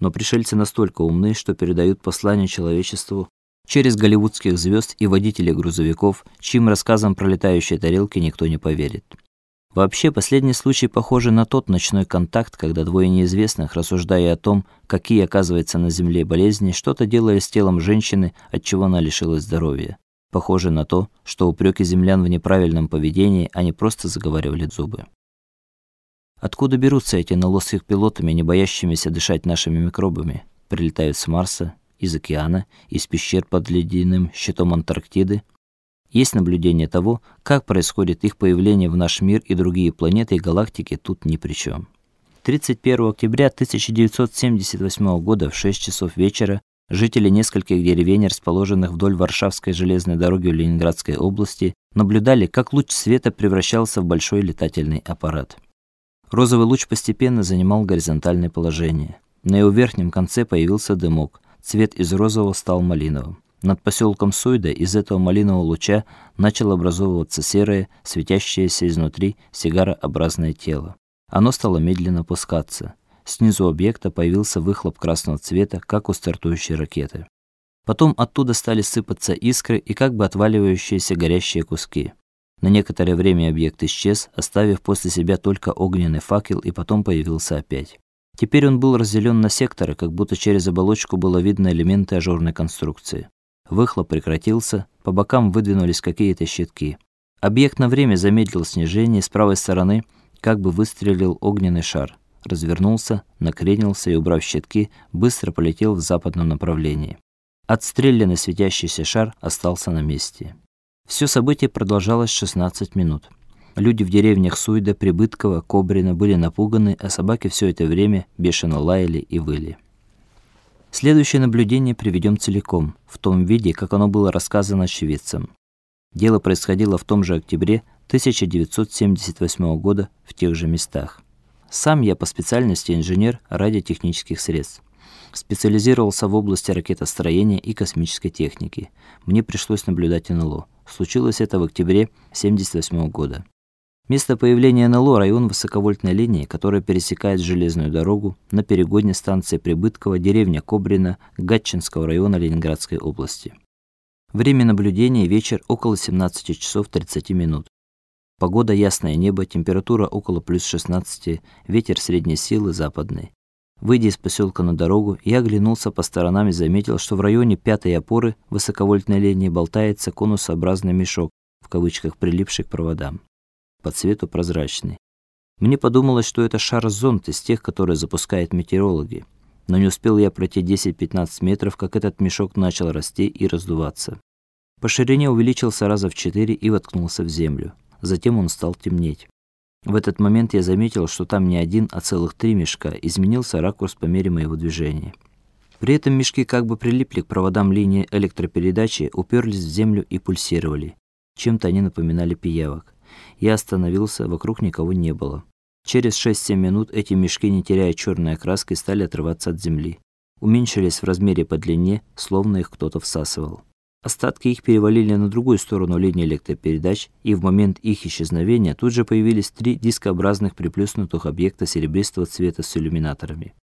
Но пришельцы настолько умны, что передают послание человечеству через голливудских звезд и водителей грузовиков, чьим рассказам про летающие тарелки никто не поверит. Вообще, последний случай похож на тот ночной контакт, когда двое неизвестных, рассуждая о том, какие оказывается на земле болезни, что-то делали с телом женщины, от чего она лишилась здоровья. Похоже на то, что упреки землян в неправильном поведении, они просто заговаривали зубы. Откуда берутся эти НЛО их пилотами, не боящимися дышать нашими микробами? Прилетают с Марса, из океана, из пещер под ледяным щитом Антарктиды, есть наблюдение того, как происходит их появление в наш мир и другие планеты и галактики тут ни при чем. 31 октября 1978 года в 6 часов вечера жители нескольких деревень, расположенных вдоль Варшавской железной дороги в Ленинградской области, наблюдали, как луч света превращался в большой летательный аппарат. Розовый луч постепенно занимал горизонтальное положение. На его верхнем конце появился дымок. Цвет из розового стал малиновым. Над поселком Суйда из этого малинового луча начало образовываться серое, светящееся изнутри сигарообразное тело. Оно стало медленно опускаться. Снизу объекта появился выхлоп красного цвета, как у стартующей ракеты. Потом оттуда стали сыпаться искры и как бы отваливающиеся горящие куски. На некоторое время объект исчез, оставив после себя только огненный факел, и потом появился опять. Теперь он был разделен на секторы, как будто через оболочку было видно элементы ажурной конструкции. Выхлоп прекратился, по бокам выдвинулись какие-то щитки. Объект на время замедлил снижение, с правой стороны как бы выстрелил огненный шар. Развернулся, накренился и, убрав щитки, быстро полетел в западном направлении. Отстрелянный светящийся шар остался на месте. Все событие продолжалось 16 минут. Люди в деревнях Суйда, Прибытково, Кобрина были напуганы, а собаки все это время бешено лаяли и выли. Следующее наблюдение приведем целиком, в том виде, как оно было рассказано очевидцам. Дело происходило в том же октябре 1978 года в тех же местах. Сам я по специальности инженер радиотехнических средств. Специализировался в области ракетостроения и космической техники. Мне пришлось наблюдать НЛО. Случилось это в октябре 1978 года. Место появления НЛО район высоковольтной линии, которая пересекает железную дорогу на перегоне станции Прибытково, деревня Кобрина, Гатчинского района Ленинградской области. Время наблюдения вечер около 17 часов 30 минут. Погода ясное небо, температура около плюс 16, ветер средней силы западный. Выйдя из поселка на дорогу, я оглянулся по сторонам и заметил, что в районе пятой опоры высоковольтной линии болтается конусообразный мешок, в кавычках прилипший к проводам по цвету прозрачный. Мне подумалось, что это шар-зонд из тех, которые запускают метеорологи. Но не успел я пройти 10-15 метров, как этот мешок начал расти и раздуваться. По ширине увеличился раза в четыре и воткнулся в землю. Затем он стал темнеть. В этот момент я заметил, что там не один, а целых три мешка. Изменился ракурс по мере моего движения. При этом мешки как бы прилипли к проводам линии электропередачи, уперлись в землю и пульсировали. Чем-то они напоминали пиявок. Я остановился, вокруг никого не было. Через 6-7 минут эти мешки, не теряя черной окраски, стали отрываться от земли. Уменьшились в размере по длине, словно их кто-то всасывал. Остатки их перевалили на другую сторону линии электропередач, и в момент их исчезновения тут же появились три дискообразных приплюснутых объекта серебристого цвета с иллюминаторами.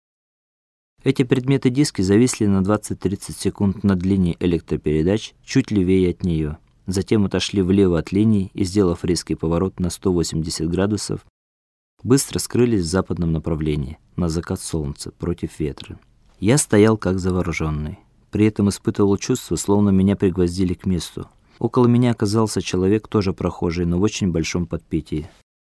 Эти предметы-диски зависли на 20-30 секунд над линией электропередач, чуть левее от нее затем отошли влево от линии и, сделав резкий поворот на 180 градусов, быстро скрылись в западном направлении, на закат солнца, против ветра. Я стоял как завороженный. При этом испытывал чувство, словно меня пригвоздили к месту. Около меня оказался человек, тоже прохожий, но в очень большом подпитии.